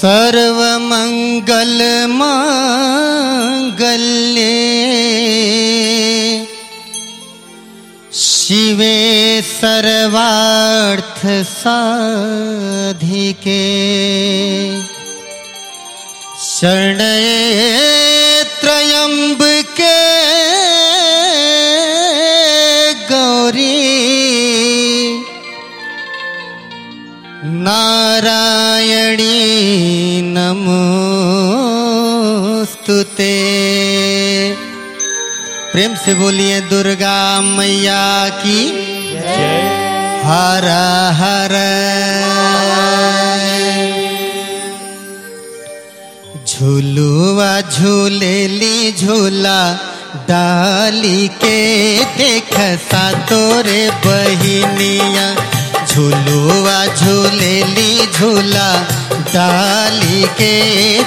सर्वमङ्गलमाङ्गल्ये शिवे सर्वार्थसाधिके शरणये त्रयम्बके गौरी नमोस्तुते प्रेम से बोलिए दुर्गा मैया की हर हर। झूलुआ झूलेली झूला डाली के देख सा तोरे बहिनिया। झूलुआ झूलेली झूला डाली के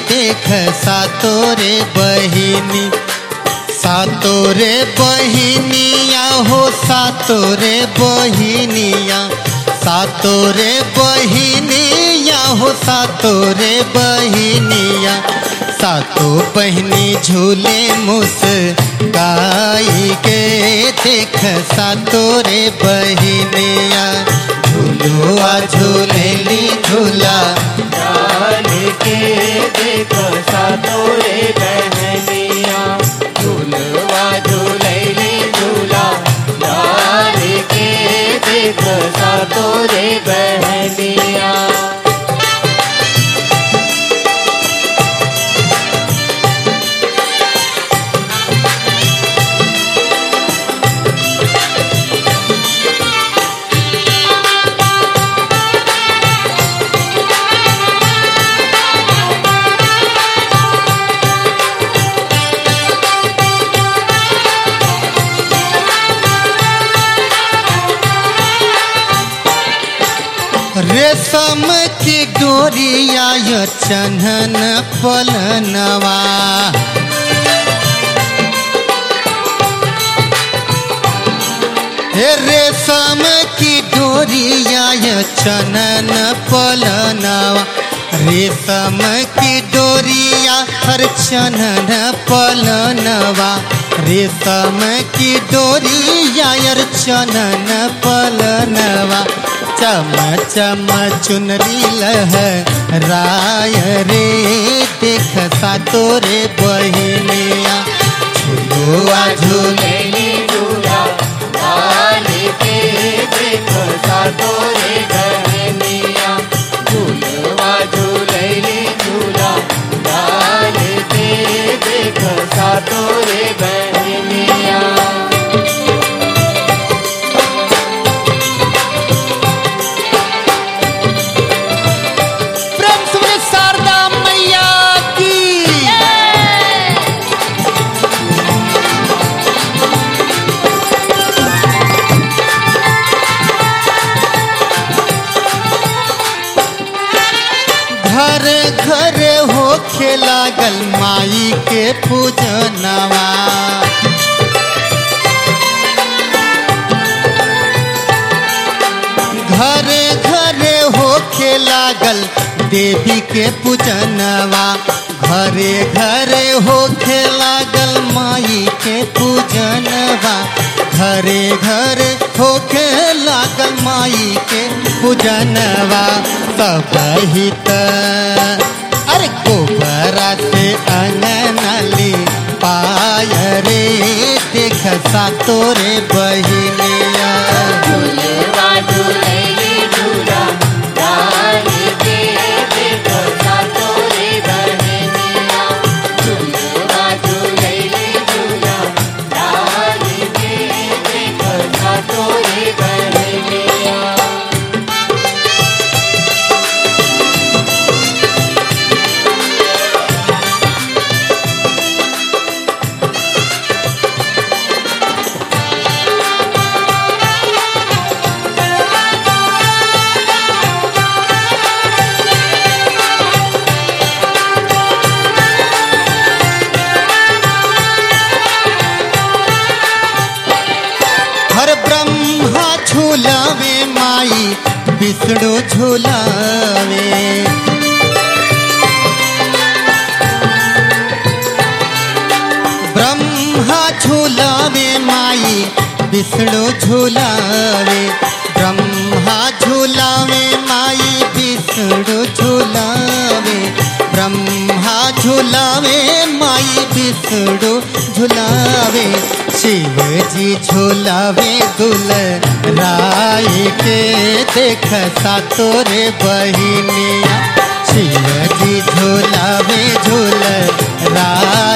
देख सा तोरे बहिनी सातोरे बहिनिया हो सातोरे बहिनिया सातोरे बहिनिया हो सातोरे बहिनिया। सातो बहनी झूले मुस गाई के देख सातोरे बहिनिया। झूलुआ, झूलेली झूला। डाल के देखो सातोरे बहनिया। झूलवा झूलैली झूला। डाल के देख सातोरे बहनिया। रेशम की डोरिया यो चन्हन पलनवा। रेशम की डोरिया यो चनन पलनवा। रेशम की डोरिया हर चनन पलनवा। रेशम की डोरिया हर चनन पलनवा। चम चम चुनरी लह राय रे देख सा तोरे बहिनिया। झुलुआ झूले घर घर होखे लागल माई के पूजनवा। घरे हो होखे लागल देवी के पूजनवा। घरे घरे खेला गल माई के पूजनवा। घरे घरे होखे लागल माई के पूजनवा सब हित। अरे गोबरा से अंगनली पाय रे देख सा तोरे बहिनिया माई बिसड़ो झुलावे ब्रह्मा झुलावे माई बिसड़ो झुलावे माई झुलावे शिव जी झुलावे दुल राय के देख सातोरे बहिनिया। शिव जी झुलावे झूल राई